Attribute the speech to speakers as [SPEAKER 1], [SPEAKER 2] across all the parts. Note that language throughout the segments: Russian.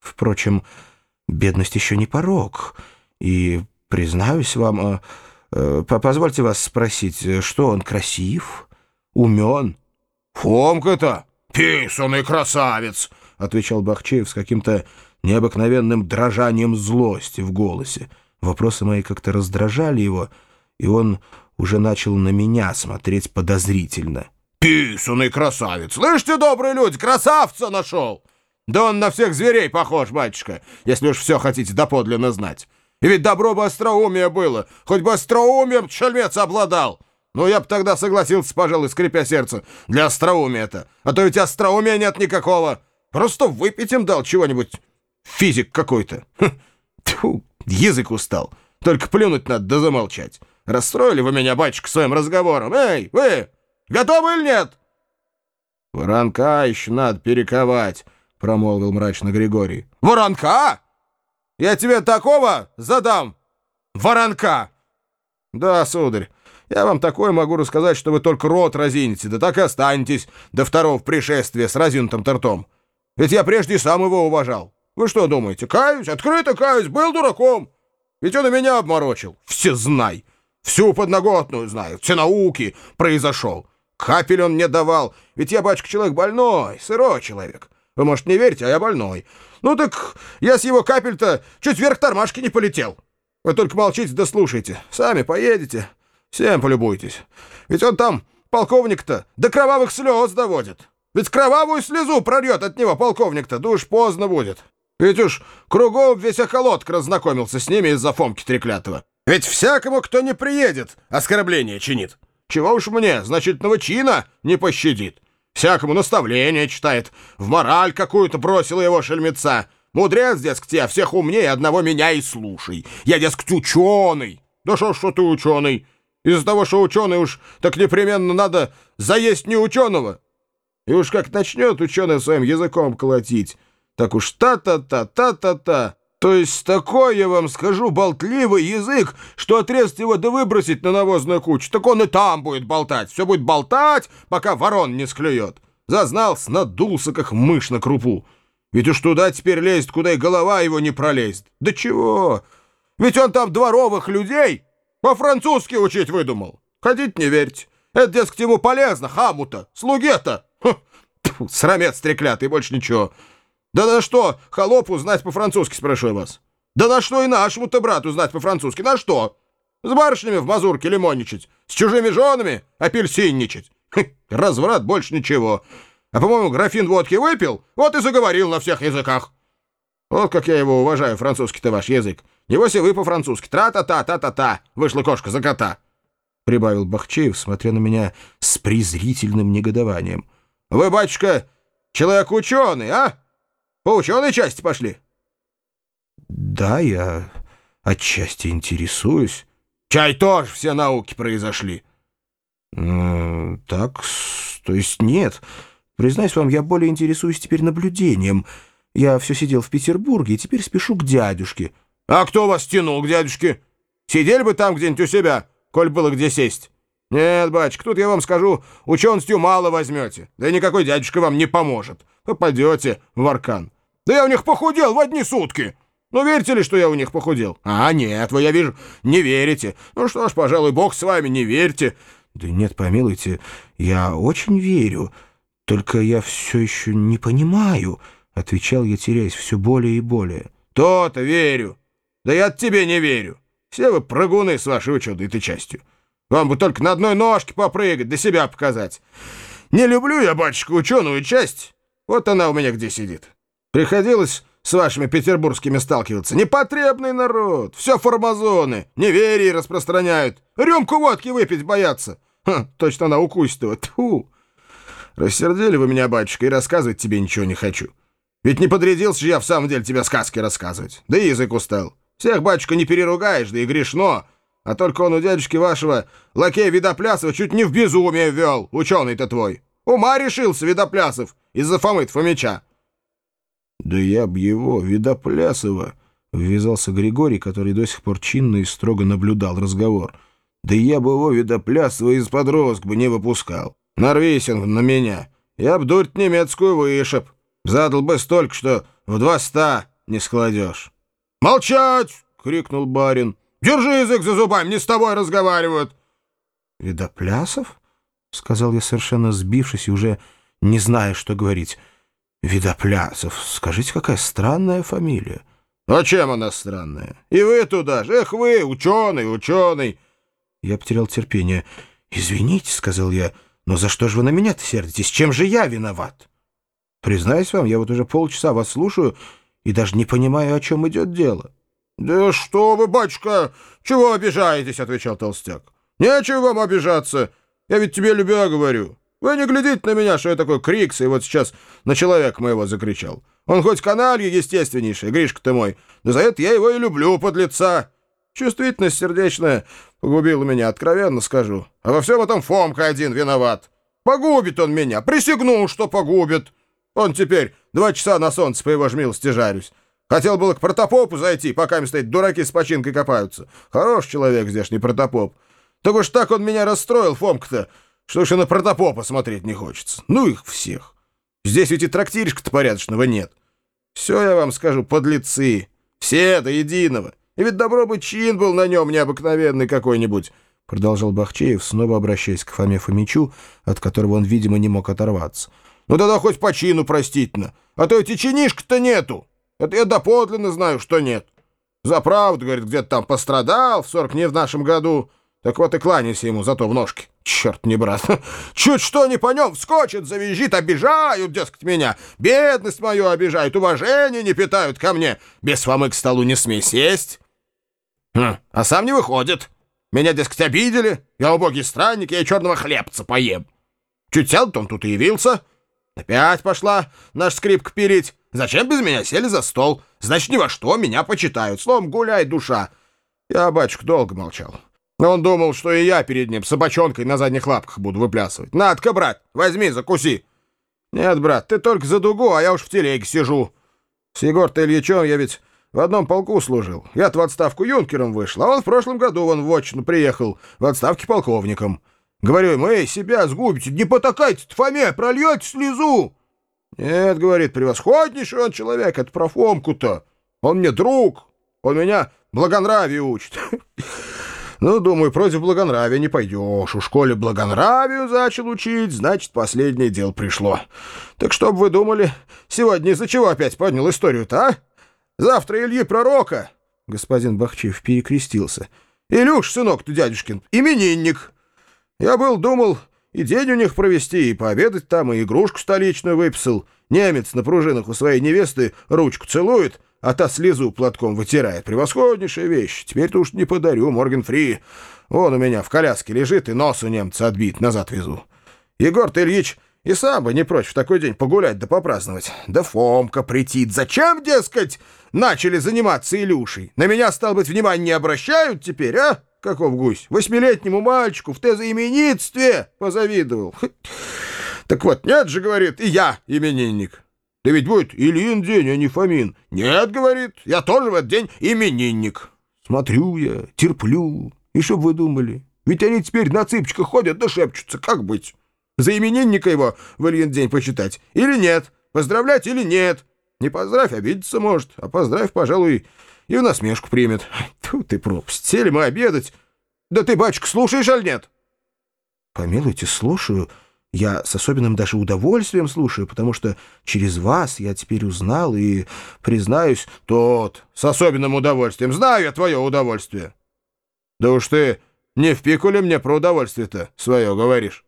[SPEAKER 1] Впрочем, бедность еще не порог. И, признаюсь вам, э, э, позвольте вас спросить, что он красив, умен?
[SPEAKER 2] «Фомка-то писанный красавец!» — отвечал Бахчеев с каким-то необыкновенным дрожанием злости в голосе.
[SPEAKER 1] Вопросы мои как-то раздражали его, и он уже начал на меня смотреть подозрительно.
[SPEAKER 2] «Писанный красавец! Слышь ты, добрые люди, красавца нашел! Да он на всех зверей похож, батюшка, если уж все хотите доподлинно знать. И ведь добро бы остроумие было, хоть бы остроумием шельмец обладал!» Ну, я бы тогда согласился, пожалуй, скрипя сердце, для остроумия-то. А то ведь остроумия нет никакого. Просто выпить им дал чего-нибудь. Физик какой-то. Тьфу, язык устал. Только плюнуть надо да замолчать. Расстроили вы меня, батюшка, своим разговором. Эй, вы, готовы или нет? Воронка еще надо перековать, промолвил мрачно Григорий. Воронка? Я тебе такого задам. Воронка. Да, сударь. Я вам такое могу рассказать, что вы только рот разинете, да так и останетесь до второго пришествия с разинутым тортом. Ведь я прежде сам его уважал. Вы что думаете, каюсь, открыто каюсь, был дураком? Ведь он и меня обморочил. Все знай. Всю подноготную знаю, все науки произошел. Капель он мне давал, ведь я, бачка, человек больной, сырой человек. Вы, может, не верите, а я больной. Ну так я с его капель-то чуть вверх тормашки не полетел. Вы только молчите да слушайте. Сами поедете, Всем полюбуйтесь. Ведь он там, полковник-то, до кровавых слез доводит. Ведь кровавую слезу прольет от него полковник-то, да уж поздно будет. Ведь уж кругом весь околотк разнакомился с ними из-за Фомки Треклятого. Ведь всякому, кто не приедет, оскорбление чинит. Чего уж мне, значительного чина не пощадит. Всякому наставление читает, в мораль какую-то бросила его шельмеца. Мудрец, дескать, я всех умнее одного меня и слушай. Я, дескать, ученый. Да что, что ты ученый? Из-за того, что ученый уж так непременно надо заесть не ученого. И уж как начнет ученый своим языком колотить, так уж та-та-та, та-та-та. То есть такой, я вам скажу, болтливый язык, что отрезать его да выбросить на навозную кучу, так он и там будет болтать. Все будет болтать, пока ворон не склюет. Зазнался, надулся, как мышь на крупу. Ведь уж туда теперь лезет, куда и голова его не пролезет. Да чего? Ведь он там дворовых людей по-французски учить выдумал. Хотите, не верьте. Это, дескать, ему полезно, хаму-то, слуге-то. Срамец треклятый, больше ничего. Да на что холопу знать по-французски, спрашиваю вас? Да на что и нашему-то брату знать по-французски? На что? С барышнями в мазурке лимонничать, с чужими женами апельсинничать. Разврат, больше ничего. А, по-моему, графин водки выпил, вот и заговорил на всех языках. Вот как я его уважаю, французский-то ваш язык. Небось и вы по-французски. Тра-та-та, та-та-та. Вышла кошка за кота. Прибавил Бахчеев, смотря на меня с презрительным негодованием. Вы, батюшка, человек ученый, а? По ученой части пошли.
[SPEAKER 1] Да, я отчасти интересуюсь.
[SPEAKER 2] Чай тоже все науки произошли.
[SPEAKER 1] Так, то есть нет. Признаюсь вам, я более интересуюсь теперь наблюдением. Я все сидел в Петербурге и теперь спешу к дядюшке.
[SPEAKER 2] А кто вас тянул к дядюшке? Сидели бы там где-нибудь у себя, коль было где сесть. Нет, батюшка, тут я вам скажу, ученостью мало возьмете. Да и никакой дядюшка вам не поможет. Попадете в аркан. Да я у них похудел в одни сутки. Ну, верите ли, что я у них похудел? А, нет, вы, я вижу, не верите. Ну что ж, пожалуй, бог с вами, не верьте.
[SPEAKER 1] Да нет, помилуйте, я очень верю. Только я все еще не понимаю, — отвечал я, теряясь все более и более.
[SPEAKER 2] То-то верю. Да я тебе не верю. Все вы прыгуны с вашей ученой-то частью. Вам бы только на одной ножке попрыгать, да себя показать. Не люблю я, батюшка, ученую часть. Вот она у меня где сидит. Приходилось с вашими петербургскими сталкиваться. Непотребный народ, все формазоны, неверие распространяют. Рюмку водки выпить боятся. Ха, точно она укусит его. Тьфу. Рассердили вы меня, батюшка, и рассказывать тебе ничего не хочу. Ведь не подрядился же я в самом деле тебе сказки рассказывать. Да и язык устал. Всех, батюшка, не переругаешь, да и грешно. А только он у дядюшки вашего лакея Видоплясова чуть не в безумие ввел, ученый-то твой. Ума решился Видоплясов из-за Фомы Фомича.
[SPEAKER 1] Да я б его, Видоплясова, ввязался Григорий, который до сих пор чинно и строго наблюдал разговор. Да я бы его, Видоплясова, из-под розг бы не выпускал. Нарвись он на меня. Я б дурь немецкую вышиб. Задал бы столько, что в два ста не складешь.
[SPEAKER 2] «Молчать!» — крикнул барин. «Держи язык за зубами, не с тобой разговаривают!»
[SPEAKER 1] «Видоплясов?» — сказал я, совершенно сбившись и уже не зная, что говорить. «Видоплясов, скажите, какая странная фамилия».
[SPEAKER 2] «А чем она странная? И вы туда же, эх вы, ученый, ученый!»
[SPEAKER 1] Я потерял терпение. «Извините», — сказал я, — «но за что же вы на меня-то сердитесь? Чем же я виноват?» «Признаюсь вам, я вот уже полчаса вас слушаю и даже не понимаю, о чем идет дело».
[SPEAKER 2] «Да что вы, батюшка, чего обижаетесь?» — отвечал толстяк. «Нечего вам обижаться. Я ведь тебе любя говорю. Вы не глядите на меня, что я такой крикс, и вот сейчас на человека моего закричал. Он хоть каналье естественнейший, Гришка ты мой, да за это я его и люблю, под лица. Чувствительность сердечная погубила меня, откровенно скажу. А во всем этом Фомка один виноват. Погубит он меня, присягнул, что погубит. Он теперь два часа на солнце по его жмилости жарюсь. Хотел было к протопопу зайти, пока им стоит дураки с починкой копаются. Хорош человек здешний протопоп. Так уж так он меня расстроил, Фомка-то, что уж и на протопопа смотреть не хочется. Ну их всех. Здесь ведь и трактиришка-то порядочного нет. Все я вам скажу, подлецы. Все до единого. И ведь добро бы чин был на нем необыкновенный какой-нибудь. Продолжал Бахчеев, снова обращаясь к Фоме Фомичу, от которого он, видимо, не мог оторваться. Ну тогда хоть по чину простительно. А то эти чинишка-то нету. Это я доподлинно знаю, что нет. За правду, говорит, где-то там пострадал в сорок не в нашем году. Так вот и кланяйся ему зато в ножки. Черт не брат. Чуть что не по нем вскочит, завизжит, обижают, дескать, меня. Бедность мою обижают, уважение не питают ко мне. Без фомы к столу не смей сесть. Хм, а сам не выходит. Меня, дескать, обидели. Я убогий странник, я черного хлебца поем. Чуть сел, он тут и явился. Опять пошла наш скрипка пилить. Зачем без меня сели за стол? Значит, ни во что меня почитают. Словом, гуляй, душа. Я, батюшка, долго молчал. Он думал, что и я перед ним собачонкой на задних лапках буду выплясывать. Надка, брат, возьми, закуси. Нет, брат, ты только за дугу, а я уж в телеге сижу. С Егор-то Ильичем я ведь в одном полку служил. Я-то в отставку юнкером вышел, а он в прошлом году вон в отчину приехал, в отставке полковником. Говорю ему, эй, себя сгубите, не потакайте Фоме, прольете слезу. Нет, говорит, превосходнейший он человек, это про Фомку-то. Он мне друг, он меня благонравию учит. Ну, думаю, против благонравия не пойдешь. У школе благонравию зачал учить, значит, последнее дело пришло. Так что бы вы думали, сегодня из-за чего опять поднял историю-то, а? Завтра Ильи Пророка. Господин Бахчеев перекрестился. Илюш, сынок ты, дядюшкин, именинник. Я был, думал, и день у них провести, и пообедать там, и игрушку столичную выписал. Немец на пружинах у своей невесты ручку целует — а та слезу платком вытирает. Превосходнейшая вещь. Теперь-то уж не подарю, Морген Фри. Он у меня в коляске лежит и нос у немца отбит, назад везу. Егор-то Ильич и сам бы не прочь в такой день погулять да попраздновать. Да Фомка притит. Зачем, дескать, начали заниматься Илюшей? На меня, стал быть, внимания не обращают теперь, а? Каков гусь? Восьмилетнему мальчику в тезоименитстве позавидовал. Так вот, нет же, говорит, и я именинник. Да ведь будет Ильин день, а не Фомин. Нет, говорит, я тоже в этот день именинник. Смотрю я, терплю. И что вы думали? Ведь они теперь на цыпочках ходят да шепчутся. Как быть? За именинника его в Ильин день почитать? Или нет? Поздравлять или нет? Не поздравь, обидеться может. А поздравь, пожалуй, и в насмешку примет. Тут ты пропасть. Сели мы обедать. Да ты, батюшка, слушаешь, аль нет? Помилуйте, слушаю. Я с особенным даже удовольствием слушаю, потому что через вас я теперь узнал и, признаюсь, тот с особенным удовольствием. Знаю я твое удовольствие. Да уж ты не в пику ли мне про удовольствие-то свое говоришь?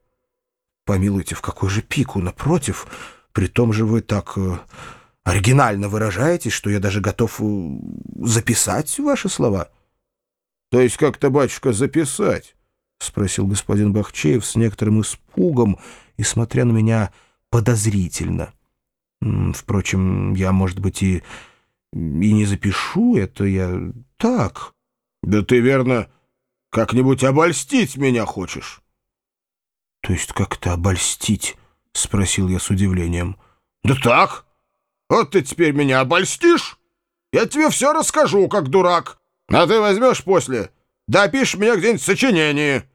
[SPEAKER 2] Помилуйте, в какой же пику? Напротив, при том же вы так э, оригинально выражаетесь, что я даже готов э, записать ваши слова. То есть как-то, батюшка, записать? — спросил господин Бахчеев с некоторым испугом и смотря на меня подозрительно. Впрочем, я, может быть, и, и не запишу это, я так. — Да ты, верно, как-нибудь обольстить меня хочешь? — То есть как-то обольстить? — спросил я с удивлением. — Да так. Вот ты теперь меня обольстишь. Я тебе все расскажу, как дурак. А ты возьмешь после, допишешь мне где-нибудь сочинение.